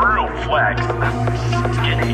Real flex. Skinny.